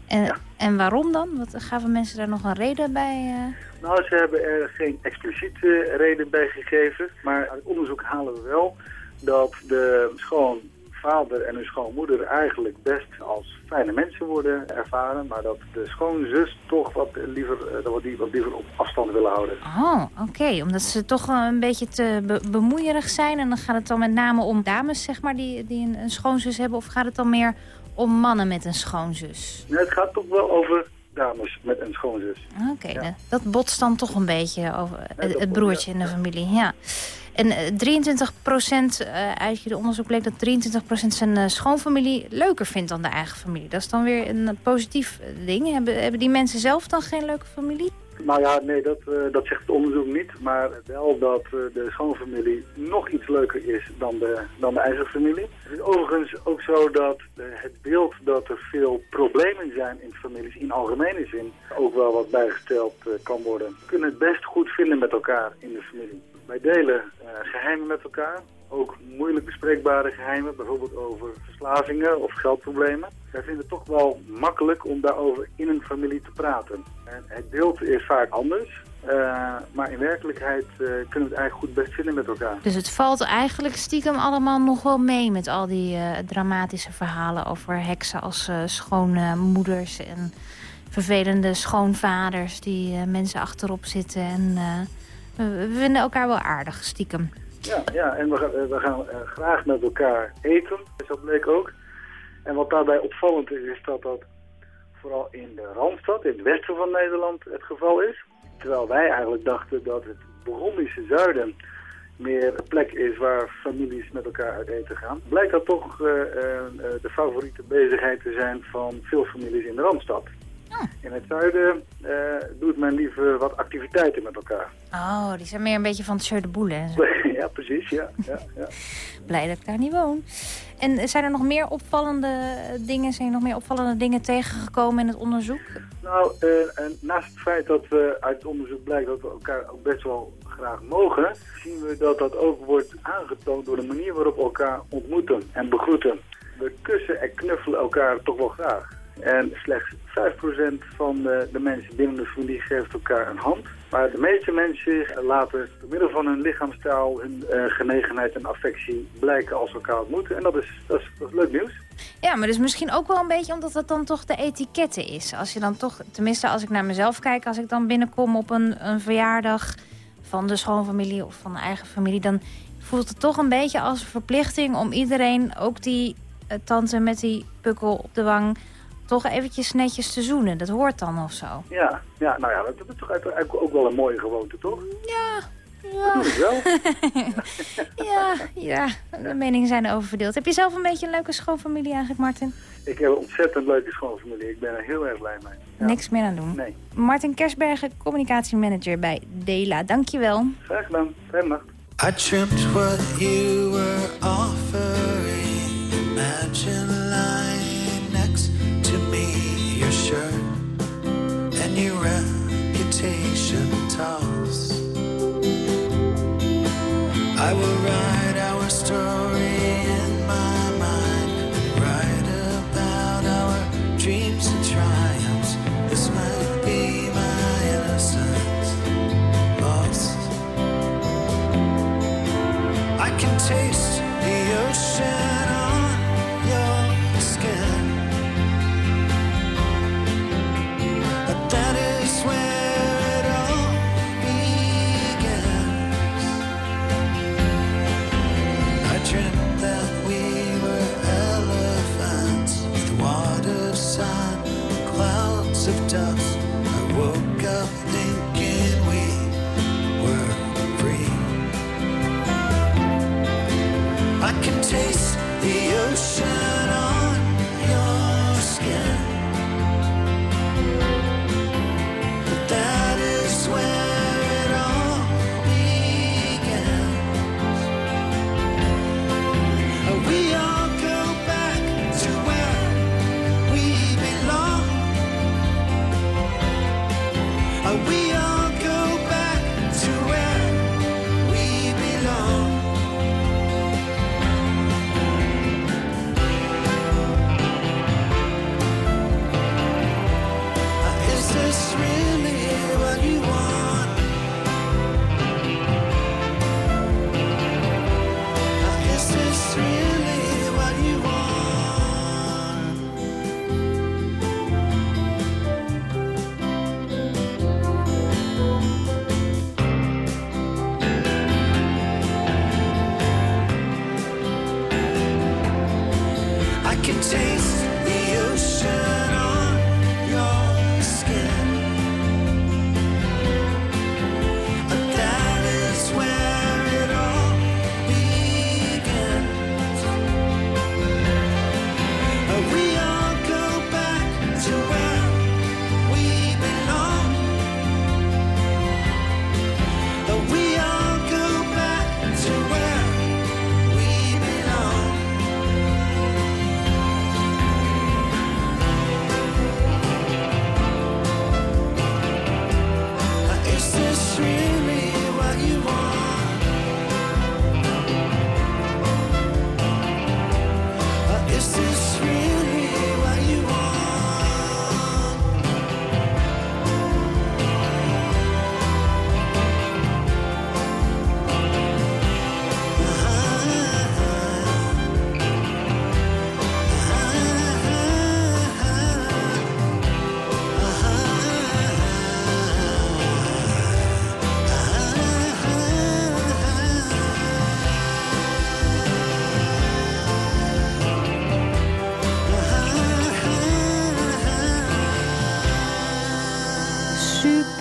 En, en waarom dan? Wat, gaven mensen daar nog een reden bij? eh? Nou, ze hebben er geen expliciete reden bij gegeven. Maar uit onderzoek halen we wel dat de schoonvader en de schoonmoeder eigenlijk best als fijne mensen worden ervaren. Maar dat de schoonzus toch wat liever, eh, dat wat die wat liever op afstand willen houden. Oh, oké. Omdat ze toch wel een beetje te be- bemoeierig zijn. En dan gaat het dan met name om dames, zeg maar, die, die een, een schoonzus hebben. Of gaat het dan meer om mannen met een schoonzus? Nee, het gaat toch wel over dames met een schoonzus. Oké, dat- dat botst dan toch een beetje over het, het broertje in de familie. Ja. En eh, 23% uit jullie onderzoek bleek dat 23% zijn eh, schoonfamilie leuker vindt dan de eigen familie. Dat is dan weer een eh, positief eh, ding. Hebben, hebben die mensen zelf dan geen leuke familie? Nou ja, nee, dat, eh, dat zegt het onderzoek niet. Maar wel dat eh, de schoonfamilie nog iets leuker is dan de, dan de eigen familie. Het is overigens ook zo dat het beeld dat er veel problemen zijn in families in algemene zin ook wel wat bijgesteld eh, kan worden. We kunnen het best goed vinden met elkaar in de familie. Wij delen eh, geheimen met elkaar. Ook moeilijk bespreekbare geheimen, bijvoorbeeld over verslavingen of geldproblemen. Wij vinden het toch wel makkelijk om daarover in een familie te praten. En het beeld is vaak anders, eh, maar in werkelijkheid eh, kunnen we het eigenlijk goed best vinden met elkaar. Dus het valt eigenlijk stiekem allemaal nog wel mee... met al die dramatische verhalen over heksen als schoonmoeders... en vervelende schoonvaders die mensen achterop zitten. En we, we vinden elkaar wel aardig, stiekem. Ja, ja en we gaan, eh, we gaan eh, graag met elkaar eten, dus dat bleek ook. En wat daarbij opvallend is, is dat dat vooral in de Randstad, in het westen van Nederland, het geval is. Terwijl wij eigenlijk dachten dat het Burgondische zuiden meer een plek is waar families met elkaar uit eten gaan. Blijkt dat toch eh, eh, eh, de favoriete bezigheid te zijn van veel families in de Randstad. In het zuiden eh, doet men liever wat activiteiten met elkaar. Oh, die zijn meer een beetje van het Sjeu de Boele en zo. ja, precies, ja. ja, ja. Blij dat ik daar niet woon. En zijn er nog meer opvallende dingen, zijn er nog meer opvallende dingen tegengekomen in het onderzoek? Nou, eh, naast het feit dat we uit het onderzoek blijkt dat we elkaar ook best wel graag mogen, zien we dat dat ook wordt aangetoond door de manier waarop we elkaar ontmoeten en begroeten. We kussen en knuffelen elkaar toch wel graag. En slechts 5% van de, de mensen binnen de familie geeft elkaar een hand. Maar de meeste mensen laten door middel van hun lichaamstaal hun eh, genegenheid en affectie blijken als elkaar ontmoeten. En dat is, dat is, dat is leuk nieuws. Ja, maar dus misschien ook wel een beetje omdat het dan toch de etiketten is. Als je dan toch, tenminste als ik naar mezelf kijk, als ik dan binnenkom op een, een verjaardag van de schoonfamilie of van de eigen familie, dan voelt het toch een beetje als een verplichting om iedereen, ook die eh, tante met die pukkel op de wang, toch eventjes netjes te zoenen. Dat hoort dan of zo. Ja, ja nou ja, dat is toch eigenlijk ook wel een mooie gewoonte, toch? Ja, Dat doe ik wel. Ja, ja, de meningen zijn erover verdeeld. Heb je zelf een beetje een leuke schoonfamilie eigenlijk, Martin? Ik heb een ontzettend leuke schoonfamilie. Ik ben er heel erg blij mee. Niks meer aan doen. Nee. Martin Kersbergen, communicatiemanager bij Dela. Dankjewel. Graag gedaan. Fijne nacht. I dreamt what you were offering. Imagine lying shirt and your reputation toss. I will write our story in my mind and write about our dreams and triumphs. This might be my innocence lost. I can taste the ocean of dust. I woke up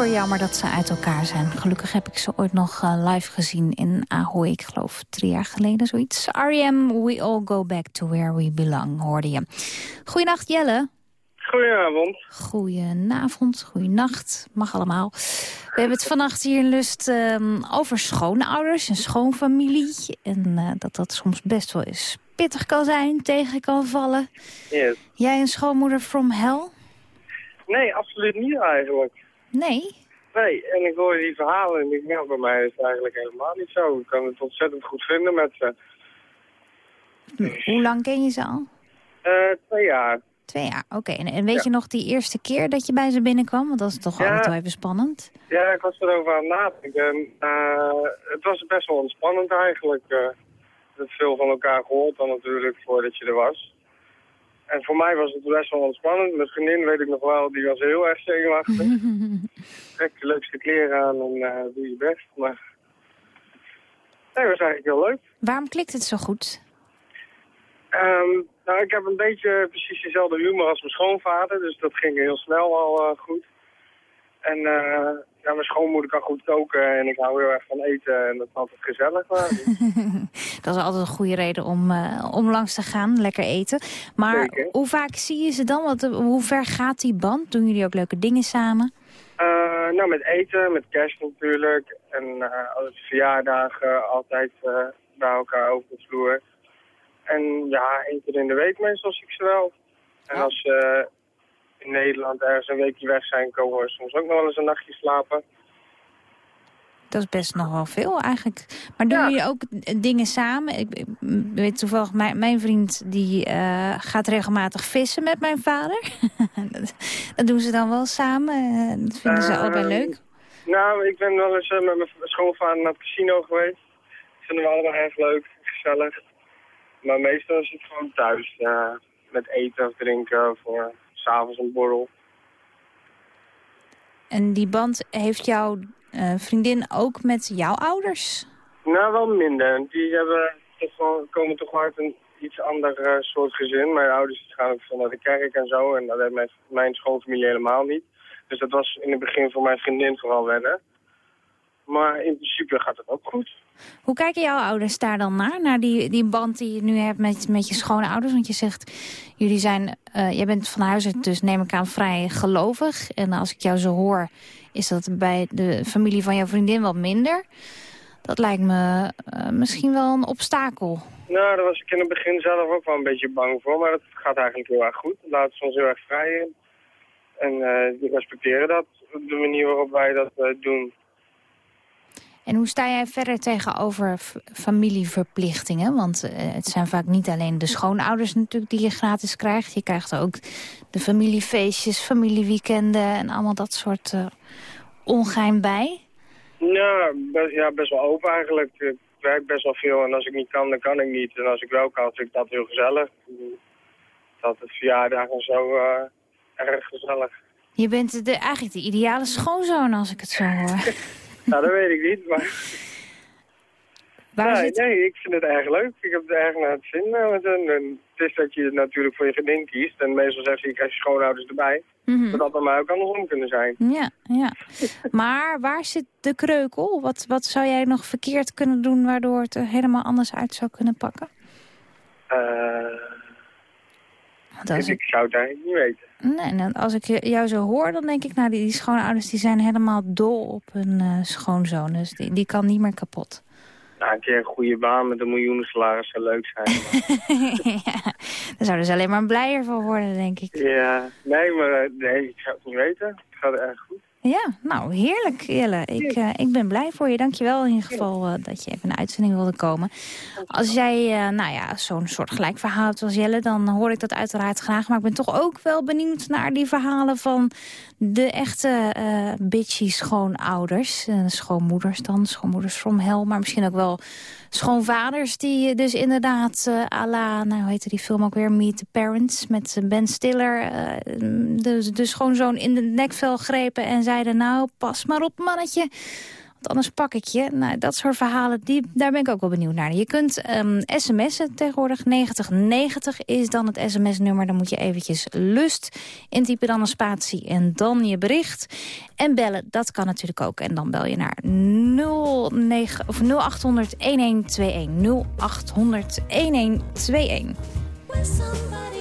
super jammer dat ze uit elkaar zijn. Gelukkig heb ik ze ooit nog eh, live gezien in Ahoy. Ik geloof drie jaar geleden zoiets. R.E.M. We All Go Back to Where We Belong, hoorde je. Goedenacht Jelle. Goedenavond. Goedenavond, goedenacht. Mag allemaal. We hebben het vannacht hier in Lust ehm, over schoonouders en schoonfamilie. En eh, dat dat soms best wel eens pittig kan zijn, tegen kan vallen. Yes. Jij een schoonmoeder from hell? Nee, absoluut niet eigenlijk. Nee? Nee, en ik hoor die verhalen en ik denk, bij mij is het eigenlijk helemaal niet zo. Ik kan het ontzettend goed vinden met ze. Hoe lang ken je ze al? Eh, twee jaar. Twee jaar, oké. En, en weet Ja. je nog die eerste keer dat je bij ze binnenkwam? Want dat is toch Ja. altijd wel even spannend. Ja, ik was erover aan het nadenken. En, eh, het was best wel ontspannend eigenlijk. eh. ik heb veel van elkaar gehoord dan natuurlijk voordat je er was. En voor mij was het best wel ontspannend. Mijn vriendin weet ik nog wel, die was heel erg zenuwachtig. Trek de leukste kleren aan en eh, doe je best. Maar nee, was eigenlijk heel leuk. Waarom klikt het zo goed? Ehm, nou, ik heb een beetje precies dezelfde humor als mijn schoonvader, dus dat ging heel snel al eh, goed. En eh, ja, mijn schoonmoeder kan goed koken en ik hou heel erg van eten en dat is altijd gezellig. Dat is altijd een goede reden om, eh, om langs te gaan, lekker eten. Maar Zeker. hoe vaak zie je ze dan? Want, eh, hoe ver gaat die band? Doen jullie ook leuke dingen samen? Eh, nou, met eten, met kerst natuurlijk en als verjaardagen altijd bij elkaar over de vloer. En ja, één keer in de week meestal zie ik ze wel. En als ze in Nederland ergens een weekje weg zijn, komen we soms ook nog wel eens een nachtje slapen. Dat is best nog wel veel eigenlijk. Maar doen jullie ook dingen samen? Ik, ik weet toevallig, mijn, mijn vriend die eh, gaat regelmatig vissen met mijn vader. dat, dat doen ze dan wel samen. eh, dat vinden ze Eh, allebei leuk. Nou, ik ben wel eens eh, met mijn schoonvader naar het casino geweest. Dat vinden we allemaal erg leuk, gezellig. Maar meestal is het gewoon thuis, met eten of drinken of s'avonds een borrel. En die band heeft jouw eh, vriendin ook met jouw ouders? Nou, wel minder. Die hebben toch wel, komen toch wel uit een iets ander eh, soort gezin. Mijn ouders gaan ook veel naar de kerk en zo. En dat heeft mijn, mijn schoonfamilie helemaal niet. Dus dat was in het begin voor mijn vriendin vooral wennen. Maar in principe gaat het ook goed. Hoe kijken jouw ouders daar dan naar? Naar die, die band die je nu hebt met, met je schoonouders? Want je zegt, jullie zijn, eh, jij bent van huis uit dus neem ik aan vrij gelovig. En als ik jou zo hoor, is dat bij de familie van jouw vriendin wat minder. Dat lijkt me eh, misschien wel een obstakel. Nou, daar was ik in het begin zelf ook wel een beetje bang voor. Maar het gaat eigenlijk heel erg goed. Laat ze ons heel erg vrij in. En eh, die respecteren dat, de manier waarop wij dat doen. En hoe sta jij verder tegenover familieverplichtingen? Want eh, het zijn vaak niet alleen de schoonouders natuurlijk die je gratis krijgt. Je krijgt ook de familiefeestjes, familieweekenden en allemaal dat soort eh, ongein bij. Ja best, ja, best wel open eigenlijk. Ik werk best wel veel en als ik niet kan, dan kan ik niet. En als ik wel kan, vind ik dat heel gezellig. Dat het verjaardag en zo eh, erg gezellig. Je bent de, eigenlijk de ideale schoonzoon als ik het zo hoor. nou, dat weet ik niet, maar... Waar nee, nee, ik vind het erg leuk. Ik heb het erg naar het zin eh. En het is dat je natuurlijk voor je vriendin kiest. En meestal zegt ze, je krijgt je schoonouders erbij. Mhm. Dat had bij mij ook andersom kunnen zijn. Ja, ja. Maar waar zit de kreukel? Wat, wat zou jij nog verkeerd kunnen doen waardoor het er helemaal anders uit zou kunnen pakken? Eh, dus ik, ik zou het eigenlijk niet weten. Nee, en als ik jou zo hoor, dan denk ik, nou, die, die schoonouders die zijn helemaal dol op hun eh, schoonzoon. Dus die, die kan niet meer kapot. Nou, een keer een goede baan met een miljoenen salaris zou leuk zijn. ja, daar zouden ze alleen maar blijer van worden, denk ik. ja, nee, maar eh, nee, ik zou het niet weten. Het gaat erg goed. Ja, nou, heerlijk, Jelle. Ik, eh, ik ben blij voor je. Dankjewel in ieder geval eh, dat je even de uitzending wilde komen. Als jij eh, nou ja, zo'n soort gelijk verhaal hebt als Jelle... dan hoor ik dat uiteraard graag. Maar ik ben toch ook wel benieuwd naar die verhalen van de echte bitchy schoonouders. Schoonmoeders dan, schoonmoeders from hell. Maar misschien ook wel schoonvaders die dus inderdaad eh à la... Nou, hoe heette die film ook weer? Meet the Parents met eh, Ben Stiller. eh, de, de schoonzoon in de nekvel grepen en zeiden... nou, pas maar op, mannetje. Anders pak ik je. Nou, dat soort verhalen, die, daar ben ik ook wel benieuwd naar. Je kunt ehm, sms'en tegenwoordig. 9090 is dan het sms-nummer. Dan moet je eventjes lust intypen, dan een spatie en dan je bericht. En bellen, dat kan natuurlijk ook. En dan bel je naar 09, of 0800 1121. 0800 1121.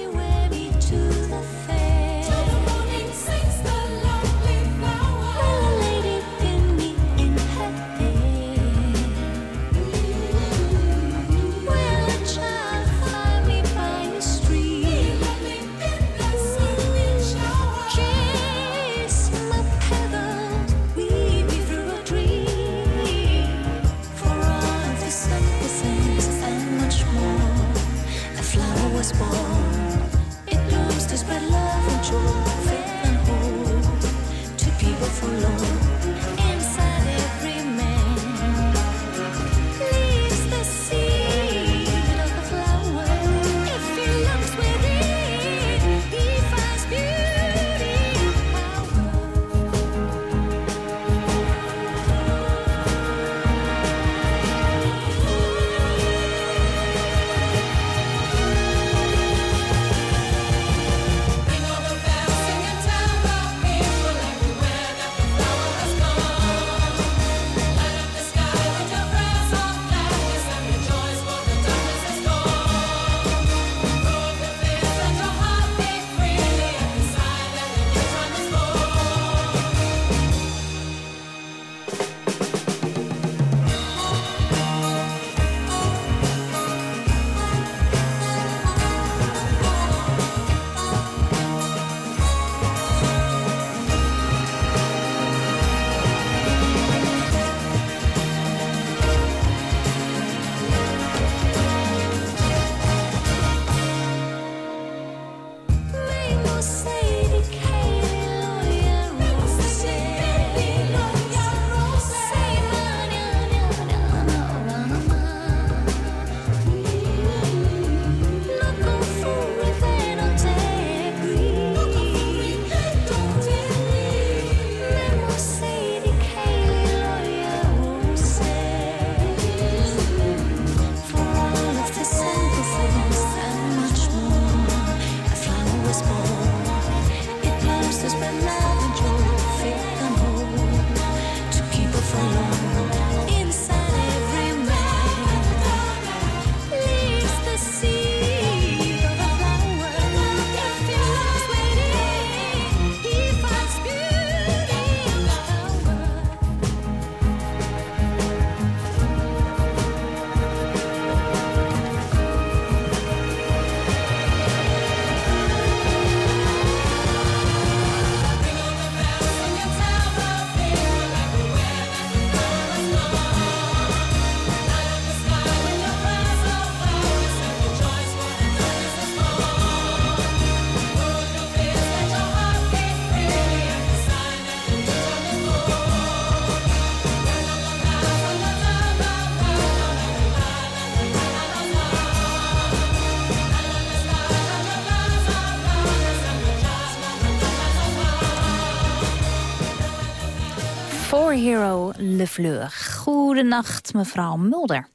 Hero Le Fleur. Goedenacht, mevrouw Mulder.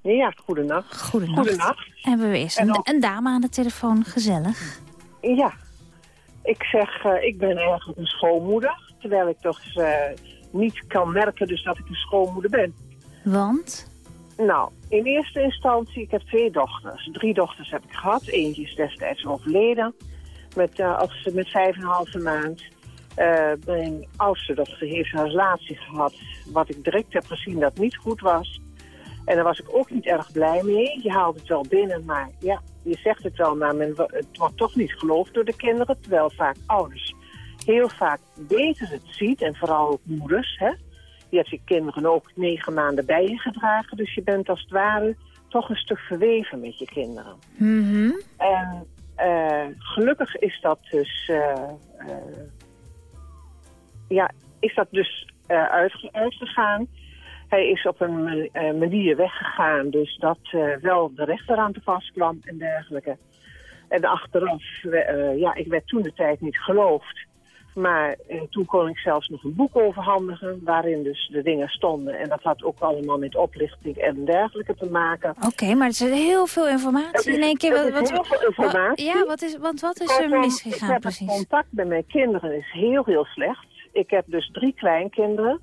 Ja, goedenacht. Goedenacht. Goedenacht. Hebben we eerst En een, een dame aan de telefoon. Gezellig. Ja, ik zeg, eh, ik ben eigenlijk een schoonmoeder. Terwijl ik toch eh, niet kan merken dus dat ik een schoonmoeder ben. Want? Nou, in eerste instantie, ik heb twee dochters. Drie dochters heb ik gehad. Eentje is destijds overleden. Met, eh, als, met vijf en een halve maand. Eh, mijn oudste dochter heeft een relatie gehad. Wat ik direct heb gezien dat niet goed was. En daar was ik ook niet erg blij mee. Je haalt het wel binnen, maar ja, je zegt het wel, maar men, het wordt toch niet geloofd door de kinderen. Terwijl vaak ouders heel vaak beter het ziet. En vooral ook moeders, hè. Je hebt je kinderen ook negen maanden bij je gedragen. Dus je bent als het ware toch een stuk verweven met je kinderen. Mhm. En eh, gelukkig is dat dus, eh, eh, ja, is dat dus eh, uitge- uitgegaan. Hij is op een eh, manier weggegaan, dus dat eh, wel de rechter aan te pas kwam en dergelijke. En achteraf, ja, ik werd toen de tijd niet geloofd. Maar toen kon ik zelfs nog een boek overhandigen waarin dus de dingen stonden. En dat had ook allemaal met oplichting en dergelijke te maken. Oké, maar er is heel veel informatie in één keer. Is Wat, heel wat, veel informatie. ja, wat is, want wat is er misgegaan precies? Het contact met mijn kinderen is heel, heel slecht. Ik heb dus drie kleinkinderen.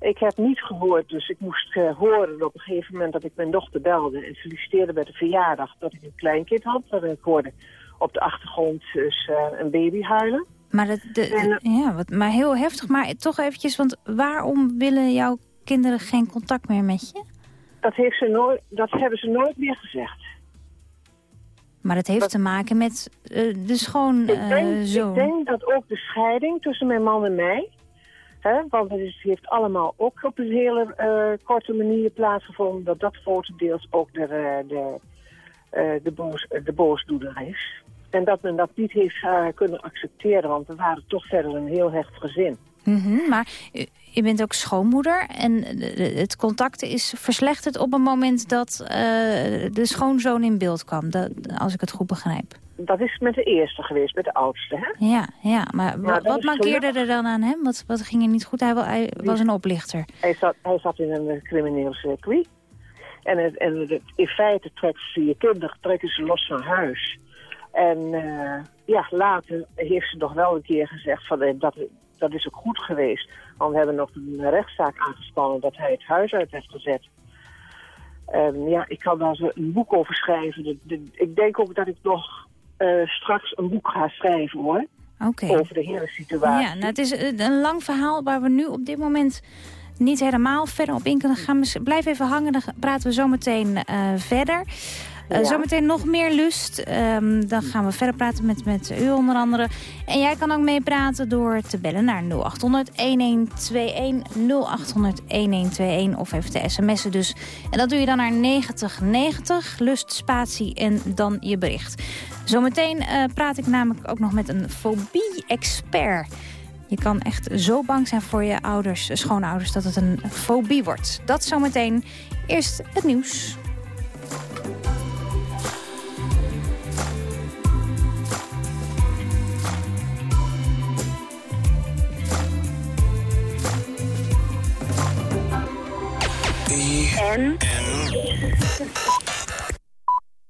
Ik heb niet gehoord, dus ik moest eh, horen op een gegeven moment dat ik mijn dochter belde en feliciteerde bij de verjaardag dat ik een kleinkind had. En ik hoorde op de achtergrond dus eh, een baby huilen. Maar, dat, de, de- ja, wat, maar heel heftig. Maar toch eventjes, want waarom willen jouw kinderen geen contact meer met je? Dat, heeft ze nooit, dat hebben ze nooit meer gezegd. Maar dat heeft te maken met eh, de Ik denk, schoonzoon. ik denk dat ook de scheiding tussen mijn man en mij... Hè, want het is- heeft allemaal ook op een hele eh, korte manier plaatsgevonden... dat dat grotendeels ook de, eh, de, eh, de, boos, de boosdoener is. En dat men dat niet heeft eh, kunnen accepteren... want we waren toch verder een heel hecht gezin. Mhm, maar je bent ook schoonmoeder en het contact is verslechterd op een moment dat eh, de schoonzoon in beeld kwam. Dat, als ik het goed begrijp. Dat is met de eerste geweest, met de oudste. Hè? Ja, ja maar dat wat mankeerde er dan aan hem? Wat, wat ging er niet goed? Hij, wa- hij was een oplichter. Hij zat, hij zat in een eh, crimineel circuit. En, het, en het- in feite trekken ze je kinderen trekken ze los van huis. En eh, ja, later heeft ze nog wel een keer gezegd van eh, dat, dat is ook goed geweest. Want we hebben nog een rechtszaak aangespannen dat hij het huis uit heeft gezet. En ja, ik kan daar zo een boek over schrijven. De- de- ik denk ook dat ik nog eh, straks een boek ga schrijven hoor. Over de hele situatie. Ja, nou, het is een een lang verhaal waar we nu op dit moment niet helemaal verder op in kunnen gaan. Blijf even hangen, dan praten we zo meteen eh, verder. Eh, Ja. Zometeen nog meer lust. Ehm, dan gaan we verder praten met, met u onder andere. En jij kan ook meepraten door te bellen naar 0800 1121 0800 1121 of even te sms'en dus. En dat doe je dan naar 9090, lust, spatie en dan je bericht. Zometeen eh, praat ik namelijk ook nog met een fobie-expert. Je kan echt zo bang zijn voor je ouders, schoonouders, dat het een fobie wordt. Dat zometeen. Eerst het nieuws. En? En?